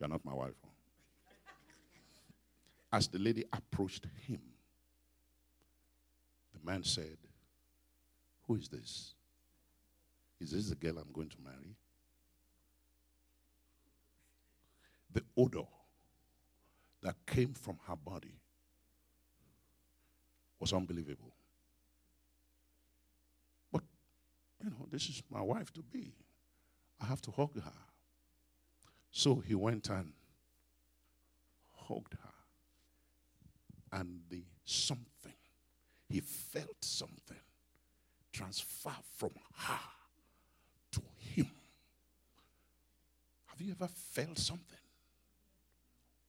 You're not my wife. Oh. As the lady approached him, the man said, Who is this? Is this the girl I'm going to marry? The odor that came from her body was unbelievable. But, you know, this is my wife to be. I have to hug her. So he went and hugged her. And the something, he felt something transfer from her to him. Have you ever felt something?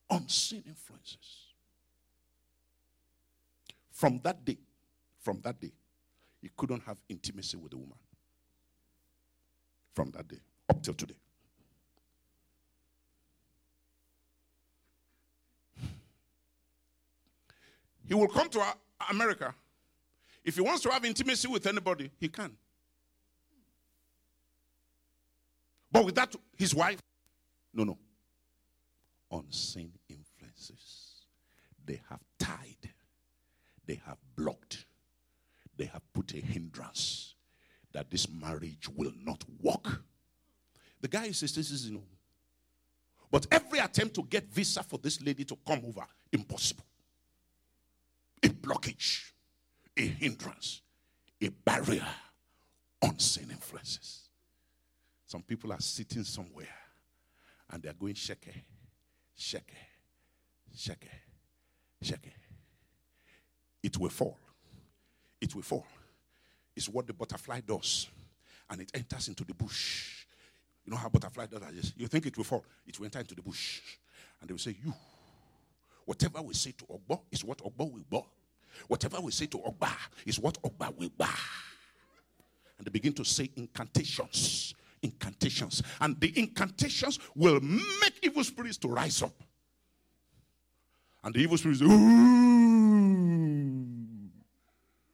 Unseen influences. From that day, from that day, he couldn't have intimacy with the woman. From that day up till today. He will come to America. If he wants to have intimacy with anybody, he can. But with that, his wife, no, no. Unseen influences. They have tied, they have blocked, they have put a hindrance that this marriage will not work. The guy says, This is, you know. But every attempt to get visa for this lady to come over, impossible. Blockage, a hindrance, a barrier, unseen influences. Some people are sitting somewhere and they're going shake, shake, shake, shake. It will fall. It will fall. It's what the butterfly does. And it enters into the bush. You know how butterfly does that? You think it will fall. It will enter into the bush. And they will say, You. Whatever we say to Ogbo is what Ogbo will bo. Whatever we say to Ogba is what Ogba will ba. And they begin to say incantations incantations. And the incantations will make evil spirits to rise up. And the evil spirits, ooh,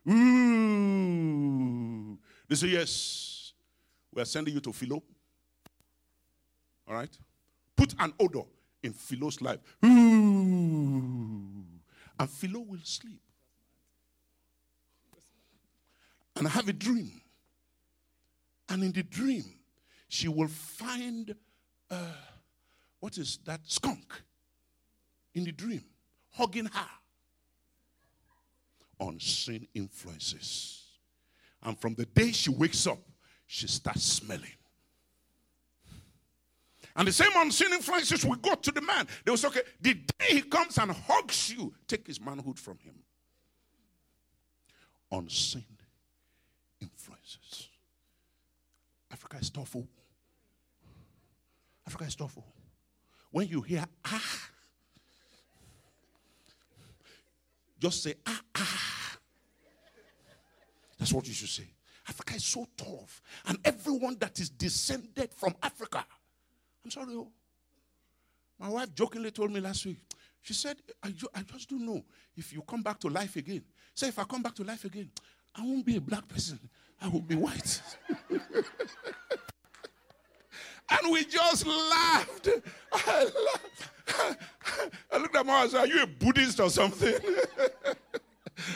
ooh. They say, yes, we are sending you to Philo. All right? Put an odor in Philo's life. Ooh. And Philo will sleep. And I have a dream. And in the dream, she will find uh, what is that skunk in the dream hugging her. Unseen influences. And from the day she wakes up, she starts smelling. And the same unseen influences will go to the man. They will say, okay, the day he comes and hugs you, take his manhood from him. Unseen. Africa is tough. Oh. Africa is tough. Oh. When you hear ah, just say ah ah. That's what you should say. Africa is so tough. And everyone that is descended from Africa. I'm sorry. Oh. My wife jokingly told me last week. She said, I, ju- I just don't know if you come back to life again. Say, if I come back to life again, I won't be a black person. I will be white. and we just laughed. I, laughed. I looked at my and said, Are you a Buddhist or something?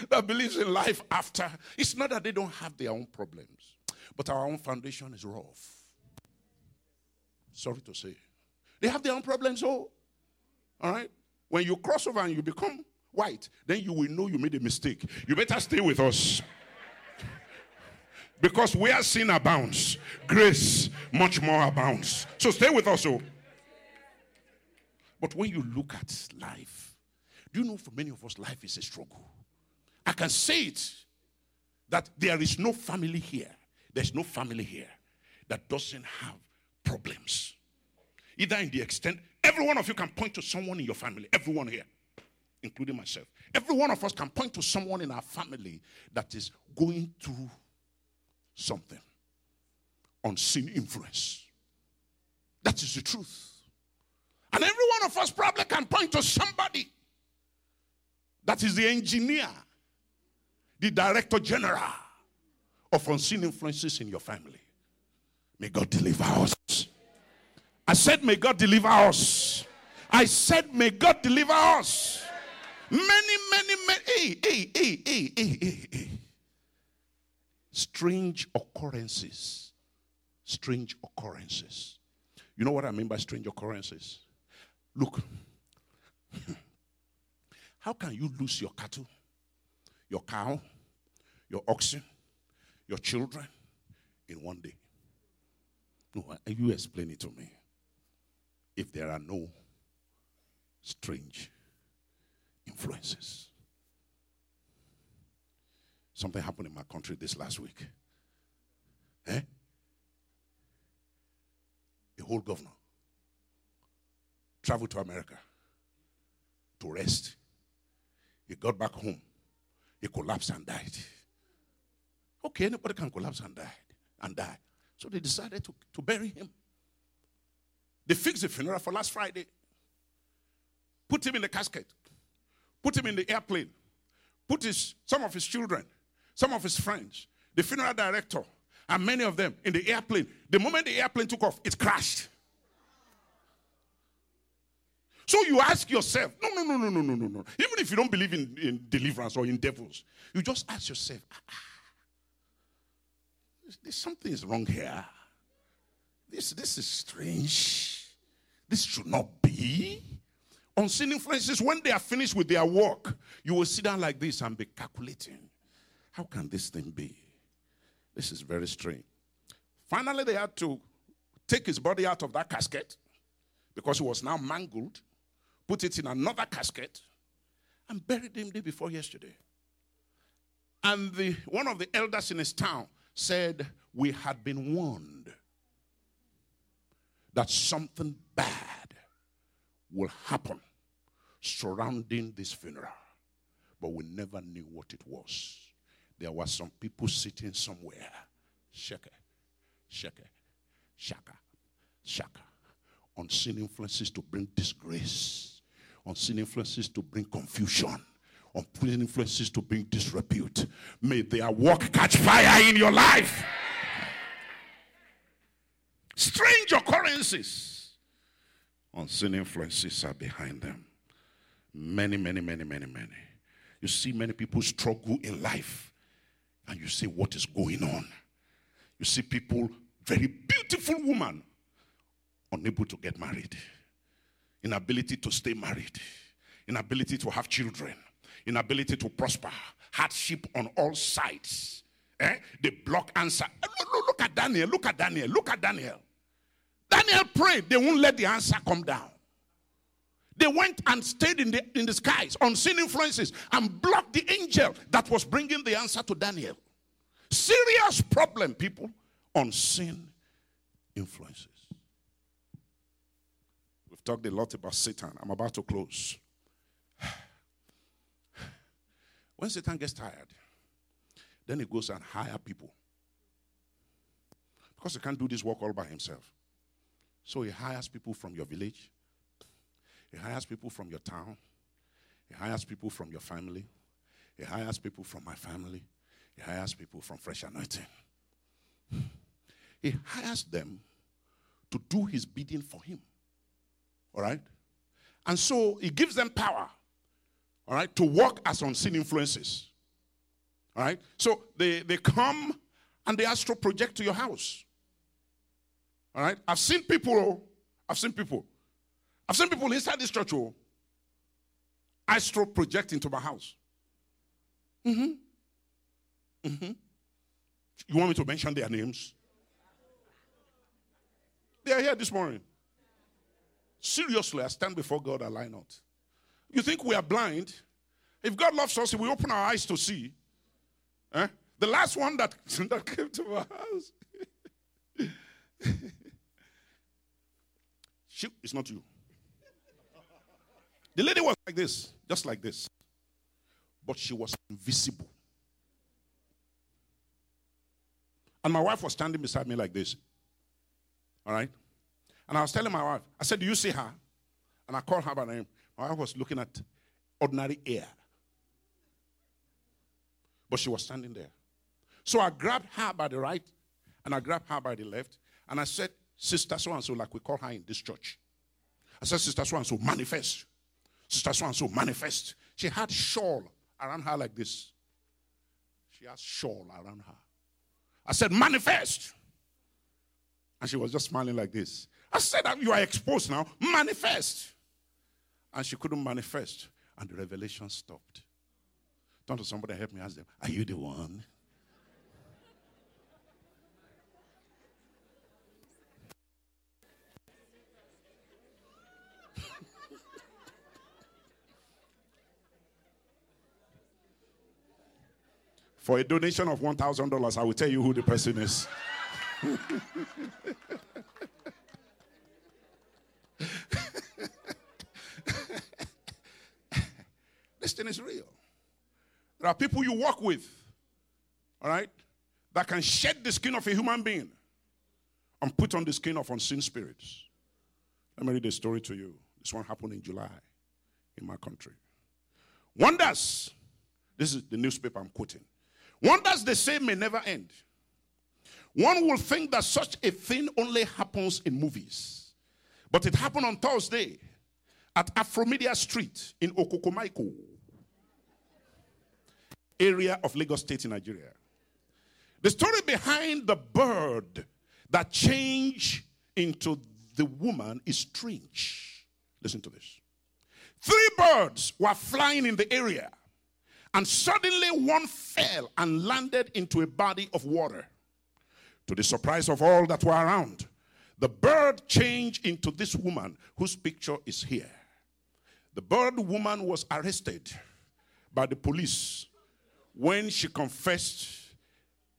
that believes in life after. It's not that they don't have their own problems, but our own foundation is rough. Sorry to say. They have their own problems, oh. All right? When you cross over and you become white, then you will know you made a mistake. You better stay with us. Because where sin abounds, grace much more abounds. So stay with us, oh. But when you look at life, do you know for many of us, life is a struggle? I can say it that there is no family here, there's no family here that doesn't have problems. Either in the extent, every one of you can point to someone in your family, everyone here, including myself. Every one of us can point to someone in our family that is going through something. Unseen influence. That is the truth. And every one of us probably can point to somebody that is the engineer, the director general of unseen influences in your family. May God deliver us. I said, May God deliver us. I said, May God deliver us. Many, many, many. Hey, hey, hey, hey, hey, hey, hey. Strange occurrences. Strange occurrences. You know what I mean by strange occurrences? Look, how can you lose your cattle, your cow, your oxen, your children in one day? No, uh, you explain it to me. If there are no strange influences. Something happened in my country this last week. Eh? A whole governor traveled to America to rest. He got back home. He collapsed and died. Okay, anybody can collapse and die and die. So they decided to, to bury him. They fixed the funeral for last Friday. Put him in the casket. Put him in the airplane. Put his, some of his children, some of his friends, the funeral director, and many of them in the airplane. The moment the airplane took off, it crashed. So you ask yourself, no, no, no, no, no, no, no, no. Even if you don't believe in, in deliverance or in devils, you just ask yourself, ah, ah, there's something is wrong here. This, this is strange. This should not be. Unseen influences, when they are finished with their work, you will sit down like this and be calculating. How can this thing be? This is very strange. Finally, they had to take his body out of that casket because he was now mangled, put it in another casket, and buried him day before yesterday. And the, one of the elders in his town said, We had been warned that something bad will happen surrounding this funeral, but we never knew what it was. There were some people sitting somewhere, shaka, shaka, shaka, shaka, unseen influences to bring disgrace, unseen influences to bring confusion unseen influences to bring disrepute. May their work catch fire in your life. Strange occurrences. Unseen influences are behind them. Many, many, many, many, many. You see many people struggle in life and you see what is going on. You see people, very beautiful woman, unable to get married, inability to stay married, inability to have children, inability to prosper, hardship on all sides. Eh? They block answer. Look at Daniel, look at Daniel, look at Daniel. Daniel prayed, they won't let the answer come down. They went and stayed in the, in the skies, unseen influences, and blocked the angel that was bringing the answer to Daniel. Serious problem, people. Unseen influences. We've talked a lot about Satan. I'm about to close. When Satan gets tired, then he goes and hire people. Because he can't do this work all by himself. So he hires people from your village, he hires people from your town, he hires people from your family, he hires people from my family, he hires people from Fresh Anointing. He hires them to do his bidding for him. All right? And so he gives them power, all right, to work as unseen influences. All right? So they, they come and they astral project to your house. All right? I've seen people, oh, I've seen people. I've seen people inside this church, oh, astral project into my house. Mm-hmm. Mm-hmm. You want me to mention their names? They are here this morning. Seriously, I stand before God, I lie not. You think we are blind? If God loves us, we open our eyes to see. Eh? The last one that, that came to my house. she, it's not you. The lady was like this, just like this. But she was invisible. And my wife was standing beside me like this. All right? And I was telling my wife, I said, Do you see her? And I called her by name. My wife was looking at ordinary air. But she was standing there. So I grabbed her by the right and I grabbed her by the left. And I said, Sister so and so, like we call her in this church. I said, Sister so and so manifest. Sister Swan, so manifest. She had shawl around her like this. She has shawl around her. I said, manifest. And she was just smiling like this. I said, ah, You are exposed now. Manifest. And she couldn't manifest. And the revelation stopped. Turn to somebody help me ask them, Are you the one? For a donation of $1,000, I will tell you who the person is. this thing is real. There are people you work with, all right, that can shed the skin of a human being and put on the skin of unseen spirits. Let me read a story to you. This one happened in July in my country. Wonders, this is the newspaper I'm quoting. Wonders they say may never end. One will think that such a thing only happens in movies. But it happened on Thursday at Afromedia Street in Okokomaiko, area of Lagos State in Nigeria. The story behind the bird that changed into the woman is strange. Listen to this. Three birds were flying in the area, and suddenly one fell and landed into a body of water. To the surprise of all that were around, the bird changed into this woman whose picture is here. The bird woman was arrested by the police when she confessed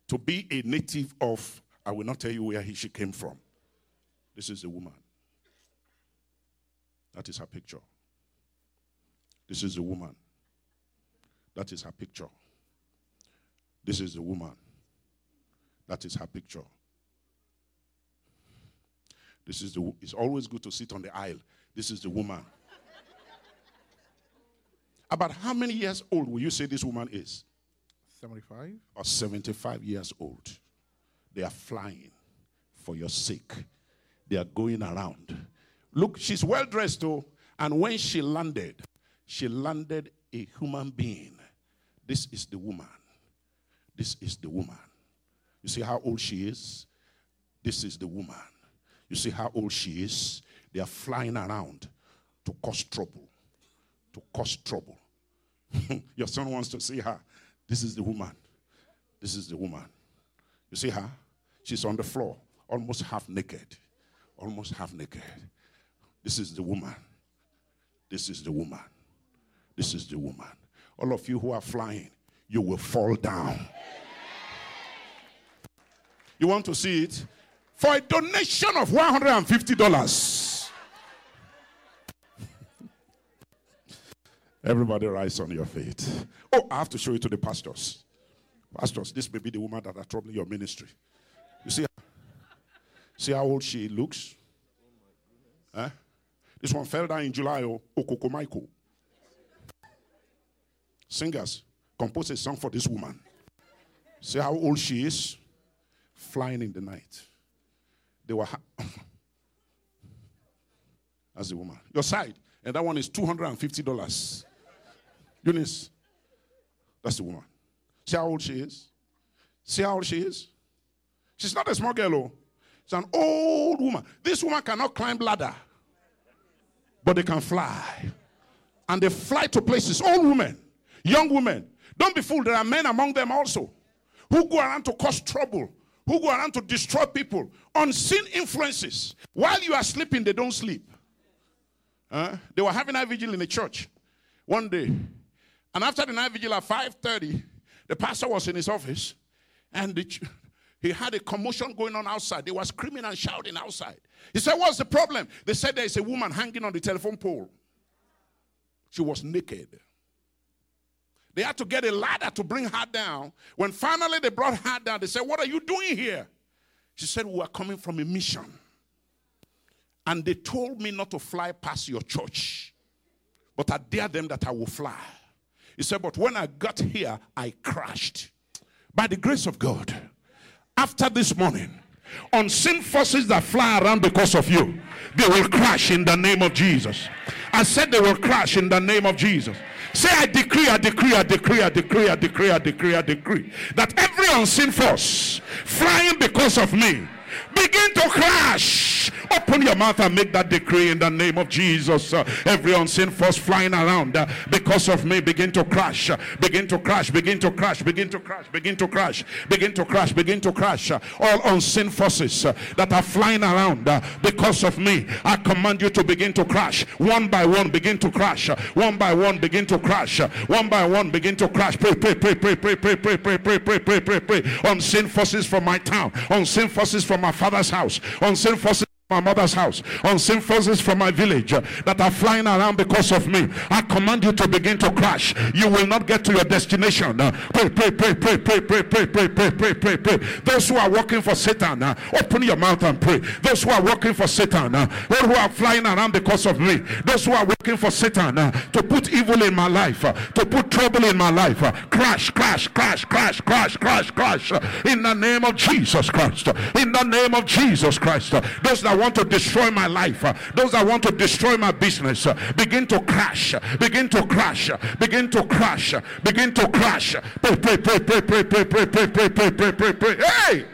to be a native of, I will not tell you where she came from. This is the woman. That is her picture. This is the woman. That is her picture. This is the woman. That is her picture. This is the it's always good to sit on the aisle. This is the woman. About how many years old will you say this woman is? 75 or 75 years old. They are flying for your sake. They are going around. Look, she's well dressed though. And when she landed, she landed a human being. This is the woman. This is the woman. You see how old she is? This is the woman. You see how old she is? They are flying around to cause trouble. To cause trouble. Your son wants to see her. This is the woman. This is the woman. You see her? She's on the floor, almost half naked. Almost half naked. This is the woman. This is the woman. This is the woman. All of you who are flying, you will fall down. You want to see it? For a donation of $150. Everybody rise on your feet. Oh, I have to show you to the pastors. Pastors, this may be the woman that are troubling your ministry. You see, see how old she looks? Huh? This one fell down in July, oh, Okokomaiko. Singers, compose a song for this woman. See how old she is? flying in the night. They were. That's the woman. Your side. And that one is $250. Eunice. That's the woman. See how old she is? See how old she is? She's not a small girl, oh. She's an old woman. This woman cannot climb ladder, but they can fly. And they fly to places. Old women, young women. Don't be fooled. There are men among them also who go around to cause trouble who go around to destroy people. Unseen influences. While you are sleeping, they don't sleep. Uh, they were having a vigil in the church one day. And after the night vigil at 5.30, the pastor was in his office and the, he had a commotion going on outside. They were screaming and shouting outside. He said, What's the problem? They said there's a woman hanging on the telephone pole. She was naked. They had to get a ladder to bring her down. When finally they brought her down, they said, What are you doing here? She said, We are coming from a mission. And they told me not to fly past your church, but I dare them that I will fly. He said, But when I got here, I crashed. By the grace of God, after this morning, Unseen forces that fly around because of you, they will crash in the name of Jesus. I said they will crash in the name of Jesus. Say, I decree, I decree, I decree, I decree, I decree, I decree, I decree that every unseen force flying because of me begin to crash. Open your mouth and make that decree in the name of Jesus. Uh, every unseen force flying around uh, because of me begin to crash, uh, begin to crash, begin to crash, begin to crash, begin to crash, begin to crash, begin to crash. Uh, all unseen forces uh, that are flying around uh, because of me, I command you to begin to crash. One by one, begin to crash. one by one, begin to crash. one by one, begin to crash. Pray, pray, pray, pray, pray, pray, pray, pray, pray, pray, pray, pray. Unseen forces from my town, unseen forces from my father's house, unseen forces my mother's house, unseen forces from my village uh, that are flying around because of me. I command you to begin to crash. You will not get to your destination. Uh, pray, pray, pray, pray, pray, pray, pray, pray, pray, pray, pray, pray. Those who are working for Satan, uh, open your mouth and pray. Those who are working for Satan, uh, who are flying around because of me. Those who are working for Satan uh, to put evil in my life, uh, to put trouble in my life. Uh, crash, crash, crash, crash, crash, crash, crash. Uh, in the name of Jesus Christ. Uh, in the name of Jesus Christ. Uh, those that want to destroy my life, uh, those that want to destroy my business, uh, begin to crash, begin to crash, begin to crash, begin to crash. Pray, pray, pray, pray, pray, pray, pray, pray, pray, pray, pray, pray, pray. Hey!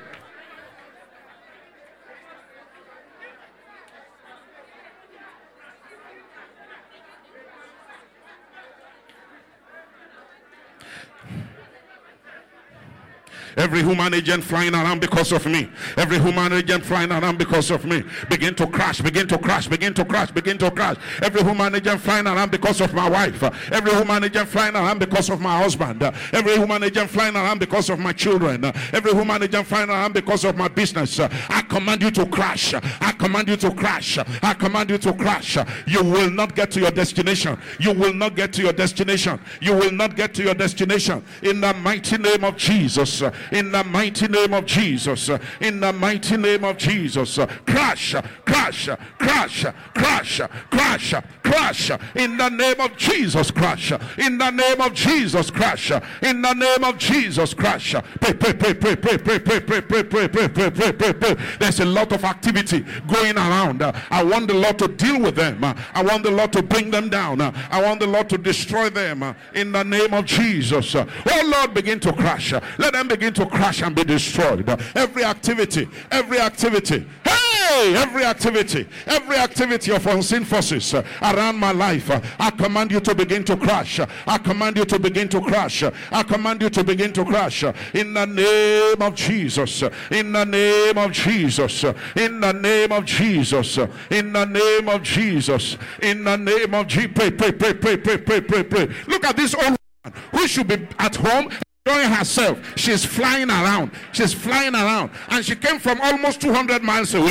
Every human agent flying around because of me. Every human agent flying around because of me. Begin to crash, begin to crash, begin to crash, begin to crash. Every human agent flying around because of my wife. Every human agent flying around because of my husband. Every human agent flying around because of my children. Every human agent flying around because of my business. I command you to crash. I command you to crash. I command you to crash. You will not get to your destination. You will not get to your destination. You will not get to your destination. In the mighty name of Jesus in the mighty name of Jesus. In the mighty name of Jesus. Crash, crash, crash, crash, crash, crash. In the name of Jesus, crash. In the name of Jesus, crash. In the name of Jesus, crash. Pray, pray, pray, pray, pray, pray, pray, pray, pray, pray, pray, pray, pray, pray, pray. There's a lot of activity going around. I want the Lord to deal with them. I want the Lord to bring them down. I want the Lord to destroy them in the name of Jesus. Oh Lord, begin to crash. Let them begin to crash and be destroyed. Every activity, every activity, hey, every activity, every activity of unseen forces uh, around my life, uh, I command you to begin to crash. I command you to begin to crash. I command you to begin to crash in the name of Jesus. In the name of Jesus. In the name of Jesus. In the name of Jesus. In the name of Jesus. Pray, pray, pray, pray, pray, pray, pray, pray. Look at this old woman who should be at home enjoying herself. She's flying around. She's flying around. And she came from almost 200 miles away.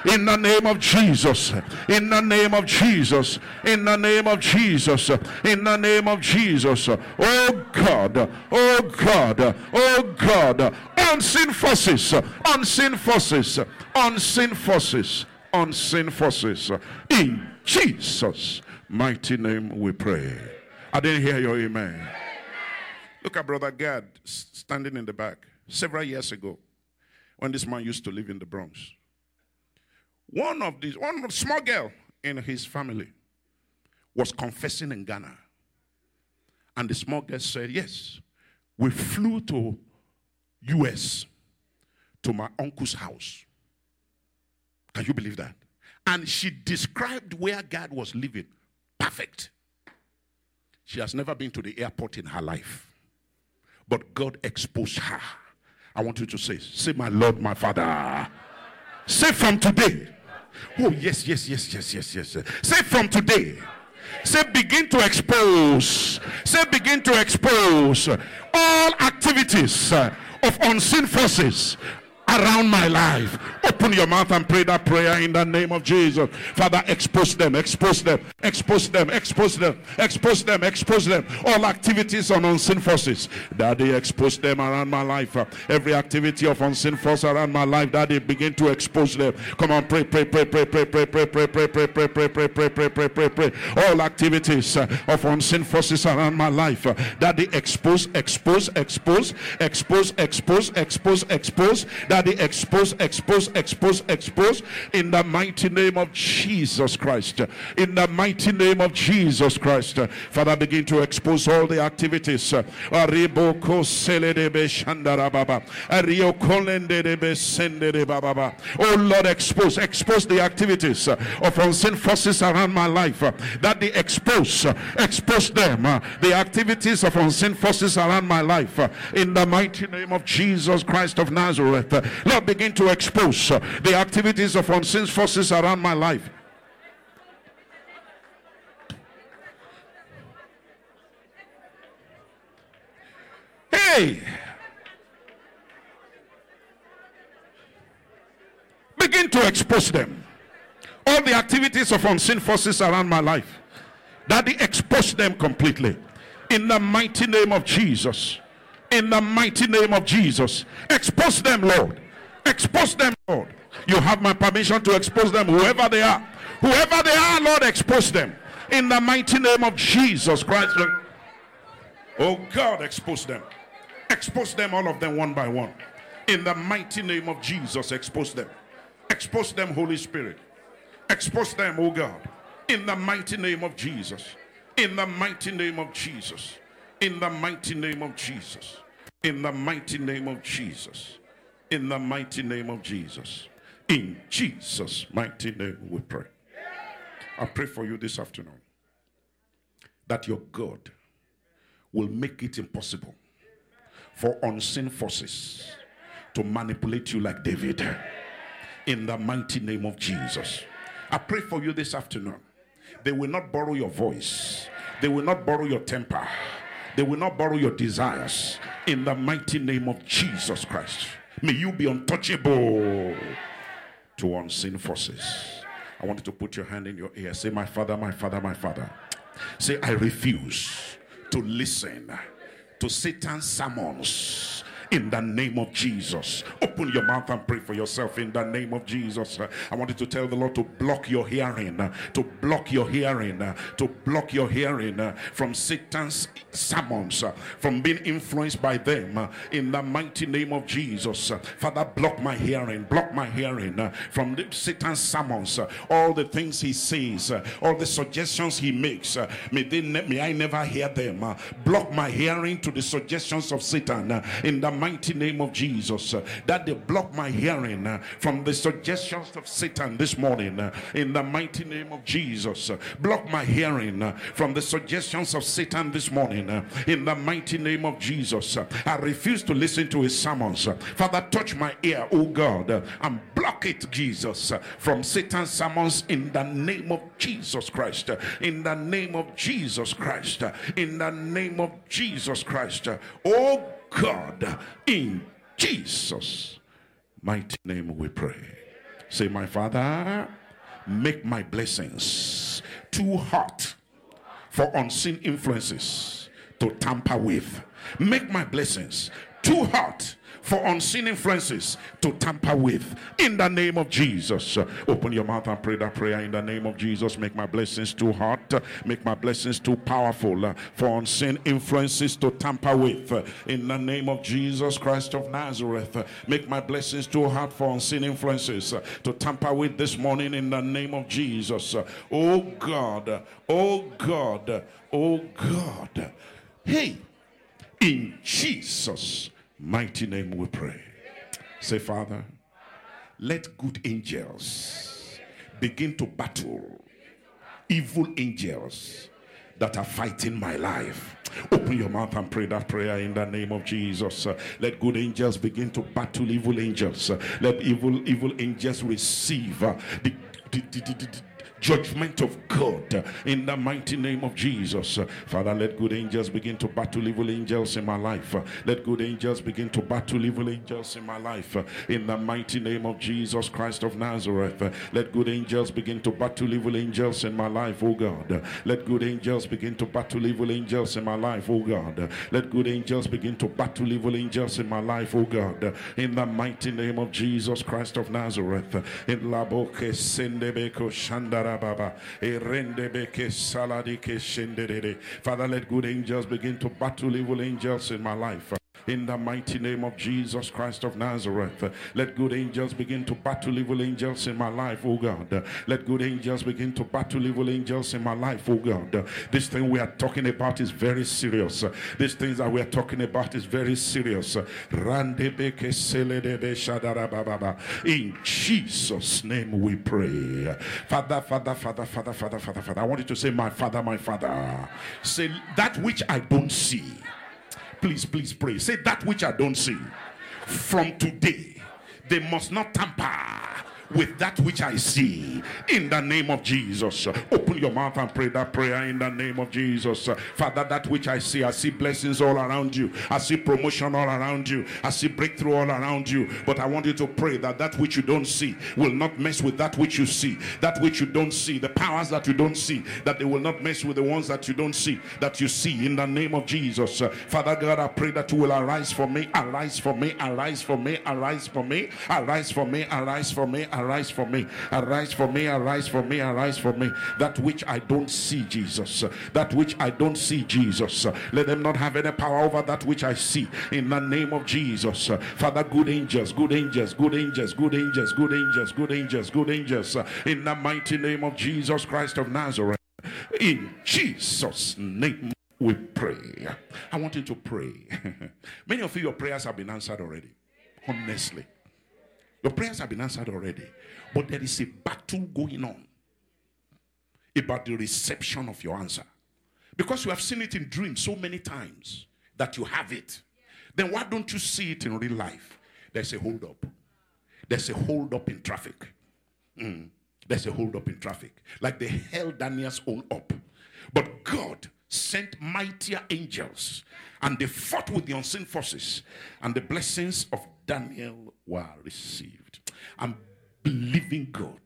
in the name of Jesus, in the name of Jesus, in the name of Jesus, in the name of Jesus. Oh God, oh God, oh God, unseen forces, unseen forces, unseen forces, unseen forces. In Jesus' mighty name we pray. I didn't hear your amen. Look at Brother Gad standing in the back several years ago when this man used to live in the Bronx. One of these, one small girl in his family was confessing in Ghana. And the small girl said, Yes, we flew to US to my uncle's house. Can you believe that? And she described where God was living. Perfect. She has never been to the airport in her life. But God exposed her. I want you to say, Say, my Lord, my Father. Say from today. Oh, yes, yes, yes, yes, yes, yes. Say from today. Say begin to expose. Say begin to expose all activities of unseen forces around my life. Open your mouth and pray that prayer in the name of Jesus. Father, expose them, expose them, expose them, expose them, expose them, expose them. All activities on unseen forces. Daddy, expose them around my life. Every activity of unseen force around my life, Daddy, begin to expose them. Come on, pray, pray, pray, pray, pray, pray, pray, pray, pray, pray, pray, pray, pray, pray, pray, pray, pray, pray. All activities of unseen forces around my life. Daddy, expose, expose, expose, expose, expose, expose, expose. Daddy, expose, expose, expose, expose. In the mighty name of Jesus Christ. In the mighty name of Jesus Christ. Father, begin to expose all the activities. Oh Lord, expose, expose the activities of unseen forces around my life. That they expose, expose them. The activities of unseen forces around my life. In the mighty name of Jesus Christ of Nazareth. Lord, begin to expose uh, the activities of unseen forces around my life. Hey! Begin to expose them. All the activities of unseen forces around my life. Daddy, expose them completely. In the mighty name of Jesus. In the mighty name of Jesus. Expose them, Lord. Expose them, Lord. You have my permission to expose them, whoever they are. Whoever they are, Lord, expose them. In the mighty name of Jesus Christ. Oh God, expose them. Expose them, all of them, one by one. In the mighty name of Jesus, expose them. Expose them, Holy Spirit. Expose them, oh God. In the mighty name of Jesus. In the mighty name of Jesus. In the mighty name of Jesus. In the mighty name of Jesus. In the mighty name of Jesus. In Jesus' mighty name we pray. I pray for you this afternoon that your God will make it impossible for unseen forces to manipulate you like David. In the mighty name of Jesus. I pray for you this afternoon. They will not borrow your voice, they will not borrow your temper, they will not borrow your desires. In the mighty name of Jesus Christ. May you be untouchable to unseen forces. I want you to put your hand in your ear. Say, My father, my father, my father. Say, I refuse to listen to Satan's sermons in the name of Jesus. Open your mouth and pray for yourself in the name of Jesus. I want you to tell the Lord to block your hearing, to block your hearing, to block your hearing from Satan's sermons, from being influenced by them in the mighty name of Jesus. Father, block my hearing, block my hearing from Satan's sermons, all the things he says, all the suggestions he makes. May, they may I never hear them. Block my hearing to the suggestions of Satan in the mighty name of Jesus. Uh, that they block my hearing uh, from the suggestions of Satan this morning uh, in the mighty name of Jesus. Block my hearing from the suggestions of Satan this morning in the mighty name of Jesus. I refuse to listen to his sermons. Father, touch my ear, oh God, and block it, Jesus, from Satan's sermons in the name of Jesus Christ. In the name of Jesus Christ. In the name of Jesus Christ. Oh God, in Jesus' mighty name we pray. Say, My Father, make my blessings too hot for unseen influences to tamper with. Make my blessings too hot for unseen influences to tamper with. In the name of Jesus. Open your mouth and pray that prayer in the name of Jesus. Make my blessings too hot, make my blessings too powerful for unseen influences to tamper with. In the name of Jesus Christ of Nazareth. Make my blessings too hot for unseen influences to tamper with this morning in the name of Jesus. Oh God, oh God, oh God. Hey, in Jesus' mighty name we pray. Say, Father, let good angels begin to battle evil angels that are fighting my life. Open your mouth and pray that prayer in the name of Jesus. Let good angels begin to battle evil angels. Let evil evil angels receive the, the, the judgment of God in the mighty name of Jesus. Father, let good angels begin to battle evil angels in my life. Let good angels begin to battle evil angels in my life in the mighty name of Jesus Christ of Nazareth. Let good angels begin to battle evil angels in my life, oh God. Let good angels begin to battle evil angels in my life, oh God. Let good angels begin to battle evil angels in my life, oh God. In the mighty name of Jesus Christ of Nazareth. In la boke sendebeko shandara Father, let good angels begin to battle evil angels in my life in the mighty name of Jesus Christ of Nazareth. Let good angels begin to battle evil angels in my life, oh God. Let good angels begin to battle evil angels in my life, oh God. This thing we are talking about is very serious. These things that we are talking about is very serious. In Jesus' name we pray. Father, Father, Father, Father, Father, Father, Father. I want you to say, My Father, my Father. Say that which I don't see please, please pray. Say that which I don't see. From today, they must not tamper with that which I see in the name of Jesus. Open your mouth and pray that prayer in the name of Jesus. Father, that which I see, I see blessings all around you. I see promotion all around you. I see breakthrough all around you. But I want you to pray that that which you don't see will not mess with that which you see. That which you don't see, the powers that you don't see, that they will not mess with the ones that you don't see, that you see in the name of Jesus. Father God, I pray that you will arise for me, arise for me, arise for me, arise for me, arise for me, arise for me, arise arise for me, arise for me, arise for me, arise for me. Arise for me. That which I don't see, Jesus, that which I don't see, Jesus. Let them not have any power over that which I see in the name of Jesus. Father, good angels, good angels, good angels, good angels, good angels, good angels, good angels, in the mighty name of Jesus Christ of Nazareth. In Jesus' name we pray. I want you to pray. Many of you, your prayers have been answered already. Honestly. Your prayers have been answered already. But there is a battle going on about the reception of your answer. Because you have seen it in dreams so many times that you have it. Then why don't you see it in real life? There's a hold up. There's a hold up in traffic. Mm. There's a hold up in traffic. Like they held Daniel's own up. But God sent mightier angels and they fought with the unseen forces, and the blessings of Daniel were received. I'm believing God.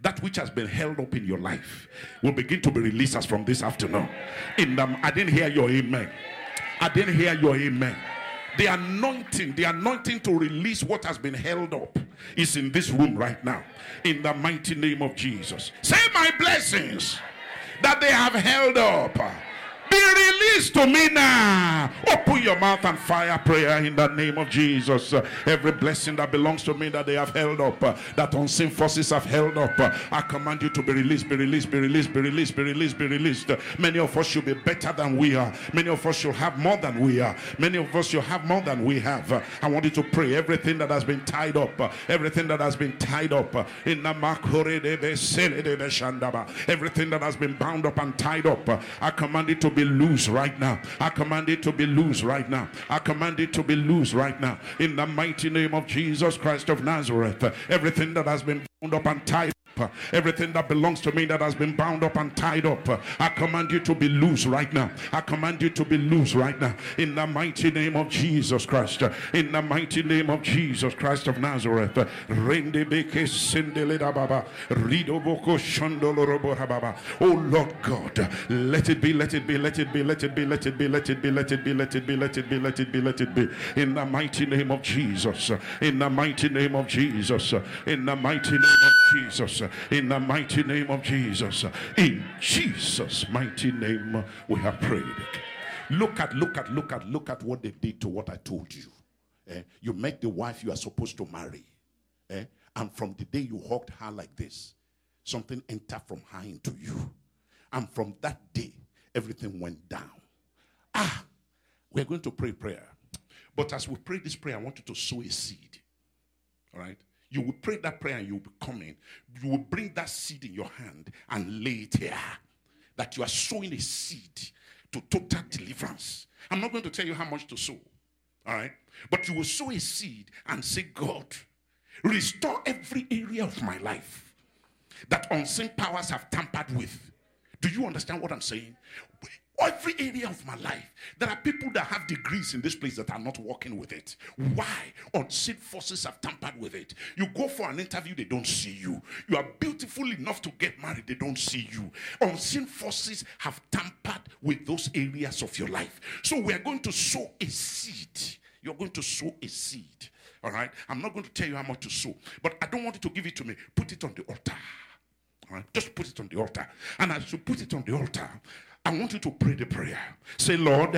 That which has been held up in your life will begin to be released as from this afternoon. In I didn't hear your amen. I didn't hear your amen. The anointing, the anointing to release what has been held up is in this room right now. In the mighty name of Jesus. Say my blessings that they have held up be released to me now. Open your mouth and fire prayer in the name of Jesus. Every blessing that belongs to me that they have held up, that unseen forces have held up, I command you to be released, be released, be released, be released, be released, be released. many of us should be better than we are. Many of us should have more than we are. Many of us should have more than we have. I want you to pray everything that has been tied up, everything that has been tied up in the everything that has been bound up and tied up. I command it to be loose right now. I command it to be loose right now. I command it to be loose right now. In the mighty name of Jesus Christ of Nazareth. Everything that has been bound up and tied Everything that belongs to me that has been bound up and tied up, I command you to be loose right now. I command you to be loose right now. In the mighty name of Jesus Christ. In the mighty name of Jesus Christ of Nazareth. Oh Lord God, let it be, let it be, let it be, let it be, let it be, let it be, let it be, let it be, let it be, let it be, let it be. In the mighty name of Jesus. In the mighty name of Jesus. In the mighty name of Jesus in the mighty name of Jesus. In Jesus' mighty name, we have prayed. Look at, look at, look at, look at what they did to what I told you. Eh? You met the wife you are supposed to marry. Eh? And from the day you hugged her like this, something entered from her into you. And from that day, everything went down. Ah, we're going to pray prayer. But as we pray this prayer, I want you to sow a seed. All right? You will pray that prayer and you'll be coming. You will bring that seed in your hand and lay it here. That you are sowing a seed to total deliverance. I'm not going to tell you how much to sow. All right? But you will sow a seed and say, God, restore every area of my life that unseen powers have tampered with. Do you understand what I'm saying? Every area of my life, there are people that have degrees in this place that are not working with it. Why? Unseen forces have tampered with it. You go for an interview, they don't see you. You are beautiful enough to get married, they don't see you. Unseen forces have tampered with those areas of your life. So we are going to sow a seed. You're going to sow a seed. All right? I'm not going to tell you how much to sow, but I don't want you to give it to me. Put it on the altar. All right? Just put it on the altar. And as you put it on the altar, I want you to pray the prayer. Say, Lord,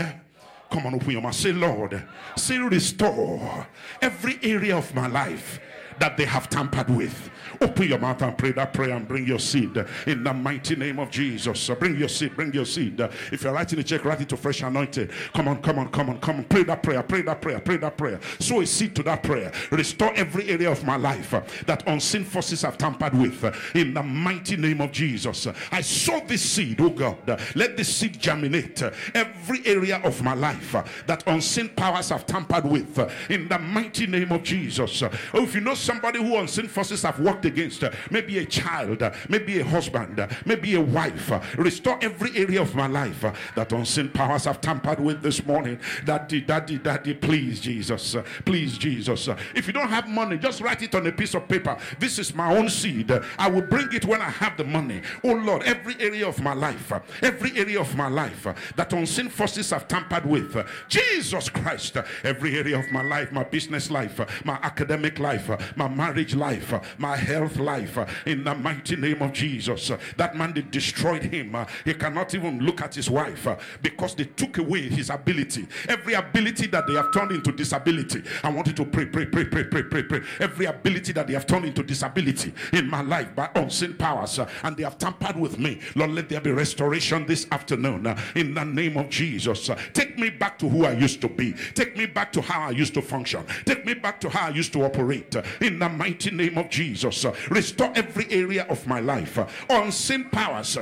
come on, open your mouth. Say, Lord, say, restore every area of my life that they have tampered with. Open your mouth and pray that prayer and bring your seed in the mighty name of Jesus. Bring your seed, bring your seed. If you're writing a check, write it to Fresh Anointed. Come on, come on, come on, come on. Pray that prayer, pray that prayer, pray that prayer. Sow a seed to that prayer. Restore every area of my life that unseen forces have tampered with in the mighty name of Jesus. I sow this seed, oh God. Let this seed germinate every area of my life that unseen powers have tampered with in the mighty name of Jesus. Oh, if you know somebody who unseen forces have worked against, maybe a child, maybe a husband, maybe a wife, restore every area of my life that unseen powers have tampered with this morning. Daddy, daddy, daddy, please, Jesus, please, Jesus. If you don't have money, just write it on a piece of paper. This is my own seed. I will bring it when I have the money. Oh Lord, every area of my life, every area of my life that unseen forces have tampered with, Jesus Christ, every area of my life, my business life, my academic life, my marriage life, my health life, in the mighty name of Jesus. That man, they destroyed him. He cannot even look at his wife because they took away his ability. Every ability that they have turned into disability. I want you to pray, pray, pray, pray, pray, pray, pray. Every ability that they have turned into disability in my life by unseen powers and they have tampered with me. Lord, let there be restoration this afternoon in the name of Jesus. Take me back to who I used to be. Take me back to how I used to function. Take me back to how I used to operate in the mighty name of Jesus. Restore every area of my life. Unseen powers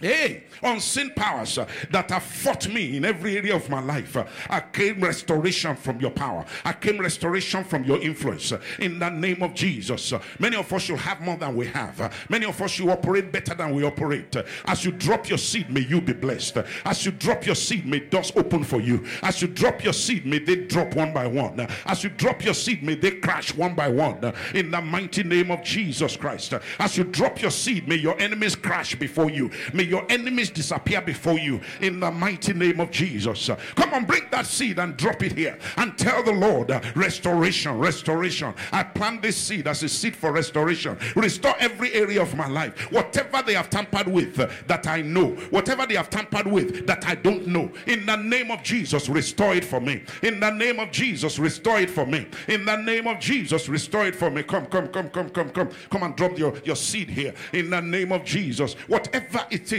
Hey, unseen powers uh, that have fought me in every area of my life. Uh, I came restoration from your power. I came restoration from your influence. Uh, in the name of Jesus. Uh, many of us should have more than we have. Uh, many of us should operate better than we operate. Uh, as you drop your seed, may you be blessed. as you drop your seed, may doors open for you. As you drop your seed, may they drop one by one. as you drop your seed, may they crash one by one. in the mighty name of Jesus Christ. as you drop your seed, may your enemies crash before you. May your enemies disappear before you in the mighty name of Jesus. Come on, bring that seed and drop it here and tell the Lord uh, restoration, restoration. I plant this seed as a seed for restoration. Restore every area of my life. Whatever they have tampered with uh, that I know, whatever they have tampered with that I don't know, in the name of Jesus, restore it for me. In the name of Jesus, restore it for me. In the name of Jesus, restore it for me. Come, come, come, come, come, come. Come and drop your, your seed here. In the name of Jesus. Whatever it is,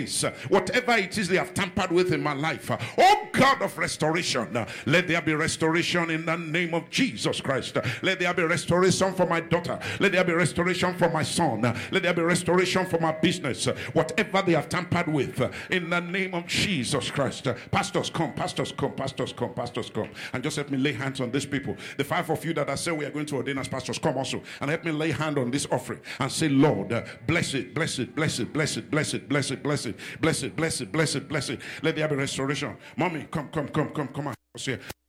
whatever it is they have tampered with in my life, oh God of restoration, let there be restoration in the name of Jesus Christ. Let there be restoration for my daughter. Let there be restoration for my son. Let there be restoration for my business. Whatever they have tampered with, in the name of Jesus Christ. Pastors, come, pastors, come, pastors, come, pastors, come. And just help me lay hands on these people. The five of you that I say we are going to ordain as pastors, come also. And help me lay hand on this offering and say, Lord, bless it, bless it, bless it, bless it, bless it, bless it, bless it bless it, bless it, bless it, bless it. Let there be restoration. Mommy, come, come, come, come, come on.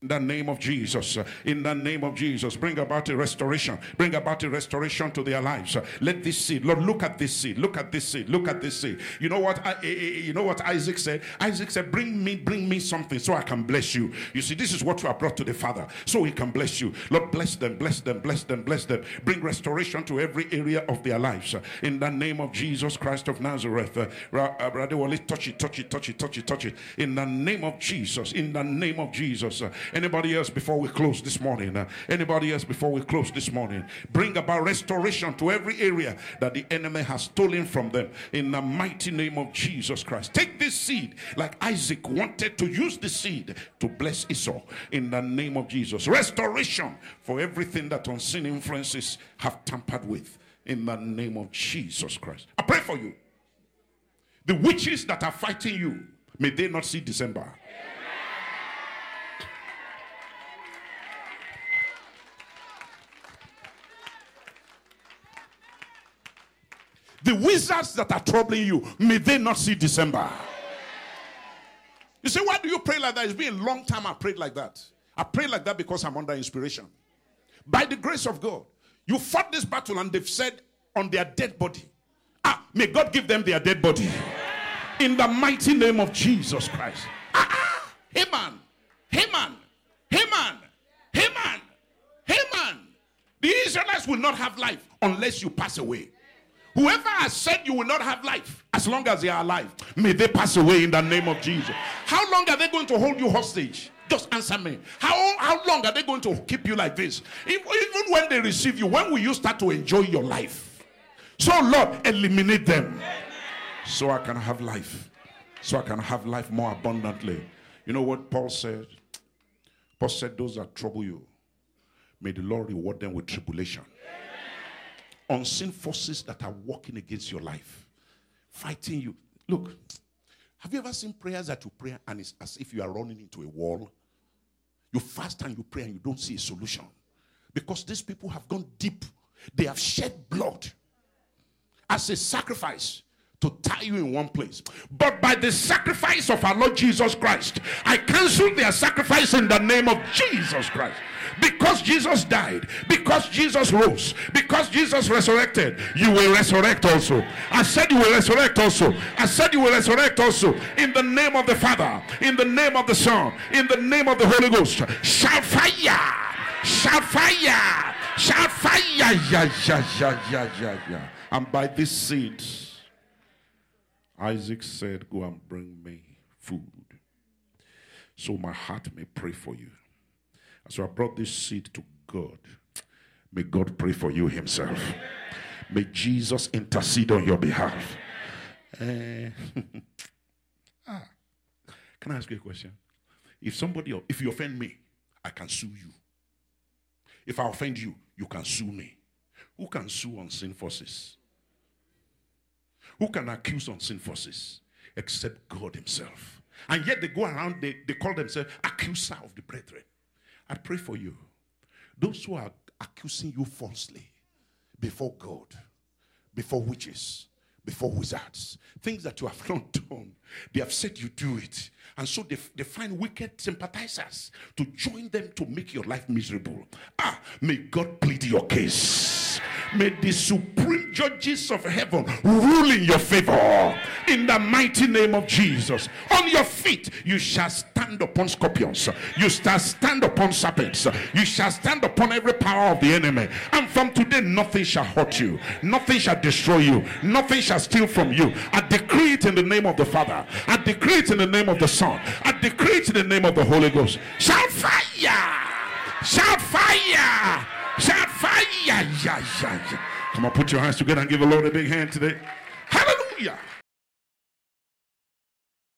In the name of Jesus, in the name of Jesus, bring about a restoration. Bring about a restoration to their lives. Let this seed, Lord, look at this seed. Look at this seed. Look at this seed. You know what? You know what Isaac said? Isaac said, "Bring me, bring me something, so I can bless you." You see, this is what you have brought to the Father, so He can bless you. Lord, bless them, bless them, bless them, bless them. Bring restoration to every area of their lives. In the name of Jesus Christ of Nazareth, uh, brother, touch it, touch it, touch it, touch it, touch it. In the name of Jesus. In the name of Jesus. Anybody else before we close this morning? Uh, anybody else before we close this morning? Bring about restoration to every area that the enemy has stolen from them in the mighty name of Jesus Christ. Take this seed like Isaac wanted to use the seed to bless Esau in the name of Jesus. Restoration for everything that unseen influences have tampered with in the name of Jesus Christ. I pray for you. The witches that are fighting you, may they not see December. The wizards that are troubling you, may they not see December. You say, why do you pray like that? It's been a long time I prayed like that. I pray like that because I'm under inspiration. By the grace of God, you fought this battle and they've said on their dead body, ah, may God give them their dead body. In the mighty name of Jesus Christ. Ah, ah, hey man, hey man, hey man, hey man, hey man. The Israelites will not have life unless you pass away. Whoever has said you will not have life as long as they are alive, may they pass away in the name of Jesus. How long are they going to hold you hostage? Just answer me. How, how long are they going to keep you like this? Even when they receive you, when will you start to enjoy your life? So, Lord, eliminate them so I can have life. So I can have life more abundantly. You know what Paul said? Paul said, Those that trouble you, may the Lord reward them with tribulation. Unseen forces that are working against your life, fighting you. Look, have you ever seen prayers that you pray and it's as if you are running into a wall? You fast and you pray and you don't see a solution. Because these people have gone deep, they have shed blood as a sacrifice to tie you in one place. But by the sacrifice of our Lord Jesus Christ, I cancel their sacrifice in the name of Jesus Christ. Because Jesus died, because Jesus rose, because Jesus resurrected, you will resurrect also. I said you will resurrect also. I said you will resurrect also. In the name of the Father, in the name of the Son, in the name of the Holy Ghost. Shout fire! Shout fire! Shout fire! Yeah, yeah, yeah, yeah, yeah, yeah. And by this seed, Isaac said, Go and bring me food. So my heart may pray for you. So I brought this seed to God. May God pray for you Himself. May Jesus intercede on your behalf. Uh, ah. Can I ask you a question? If somebody, if you offend me, I can sue you. If I offend you, you can sue me. Who can sue on sin forces? Who can accuse unseen forces except God Himself? And yet they go around, they, they call themselves accuser of the brethren. I pray for you. Those who are accusing you falsely before God, before witches, before wizards, things that you have not done, they have said you do it. And so they, they find wicked sympathizers to join them to make your life miserable. Ah, may God plead your case. May the supreme judges of heaven rule in your favor. In the mighty name of Jesus. On your feet, you shall stand upon scorpions. You shall stand upon serpents. You shall stand upon every power of the enemy. And from today, nothing shall hurt you. Nothing shall destroy you. Nothing shall steal from you. I decree it in the name of the I decree it in the name of the Son. I decree it in the name of the Holy Ghost. Shout fire! Shout fire! Shout fire! Yeah, yeah, yeah. Come on, put your hands together and give the Lord a big hand today. Hallelujah!